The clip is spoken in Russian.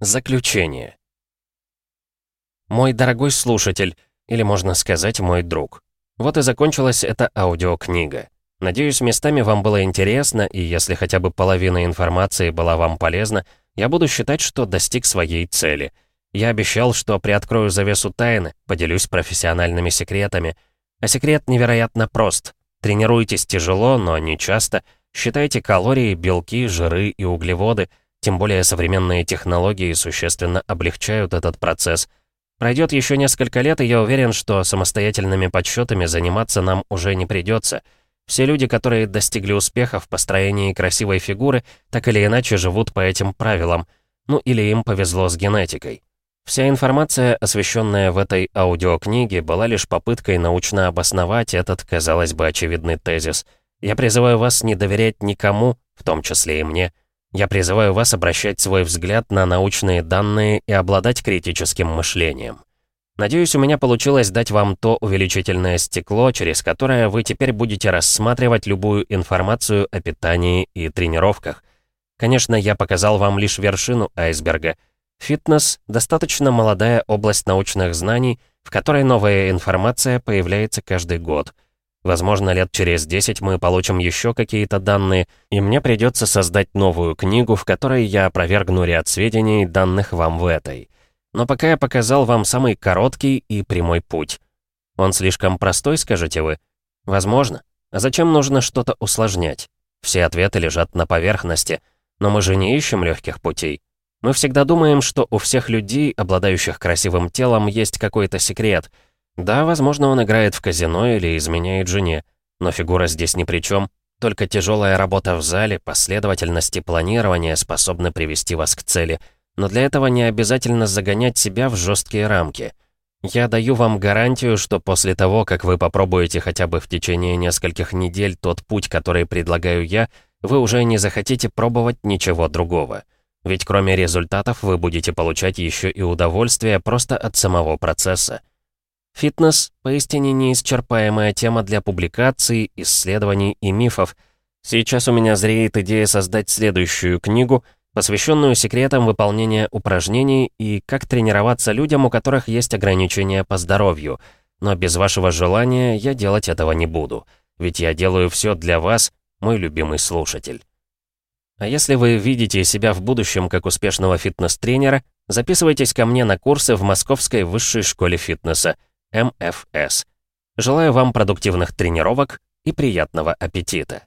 Заключение. Мой дорогой слушатель, или можно сказать, мой друг. Вот и закончилась эта аудиокнига. Надеюсь, местами вам было интересно, и если хотя бы половина информации была вам полезна, я буду считать, что достиг своей цели. Я обещал, что приоткрою завесу тайны, поделюсь профессиональными секретами. А секрет невероятно прост. Тренируйтесь тяжело, но не часто. Считайте калории, белки, жиры и углеводы — тем более современные технологии существенно облегчают этот процесс. Пройдет еще несколько лет, и я уверен, что самостоятельными подсчетами заниматься нам уже не придется. Все люди, которые достигли успеха в построении красивой фигуры, так или иначе живут по этим правилам. Ну или им повезло с генетикой. Вся информация, освещенная в этой аудиокниге, была лишь попыткой научно обосновать этот, казалось бы, очевидный тезис. Я призываю вас не доверять никому, в том числе и мне. Я призываю вас обращать свой взгляд на научные данные и обладать критическим мышлением. Надеюсь, у меня получилось дать вам то увеличительное стекло, через которое вы теперь будете рассматривать любую информацию о питании и тренировках. Конечно, я показал вам лишь вершину айсберга. Фитнес — достаточно молодая область научных знаний, в которой новая информация появляется каждый год — Возможно, лет через 10 мы получим еще какие-то данные, и мне придется создать новую книгу, в которой я опровергну ряд сведений, данных вам в этой. Но пока я показал вам самый короткий и прямой путь. Он слишком простой, скажете вы? Возможно. А зачем нужно что-то усложнять? Все ответы лежат на поверхности. Но мы же не ищем легких путей. Мы всегда думаем, что у всех людей, обладающих красивым телом, есть какой-то секрет — да, возможно, он играет в казино или изменяет жене, но фигура здесь ни при чем. Только тяжелая работа в зале, последовательность и планирование способны привести вас к цели. Но для этого не обязательно загонять себя в жесткие рамки. Я даю вам гарантию, что после того, как вы попробуете хотя бы в течение нескольких недель тот путь, который предлагаю я, вы уже не захотите пробовать ничего другого. Ведь кроме результатов вы будете получать еще и удовольствие просто от самого процесса. Фитнес — поистине неисчерпаемая тема для публикаций, исследований и мифов. Сейчас у меня зреет идея создать следующую книгу, посвященную секретам выполнения упражнений и как тренироваться людям, у которых есть ограничения по здоровью. Но без вашего желания я делать этого не буду, ведь я делаю все для вас, мой любимый слушатель. А если вы видите себя в будущем как успешного фитнес-тренера, записывайтесь ко мне на курсы в Московской высшей школе фитнеса — МФС. Желаю вам продуктивных тренировок и приятного аппетита!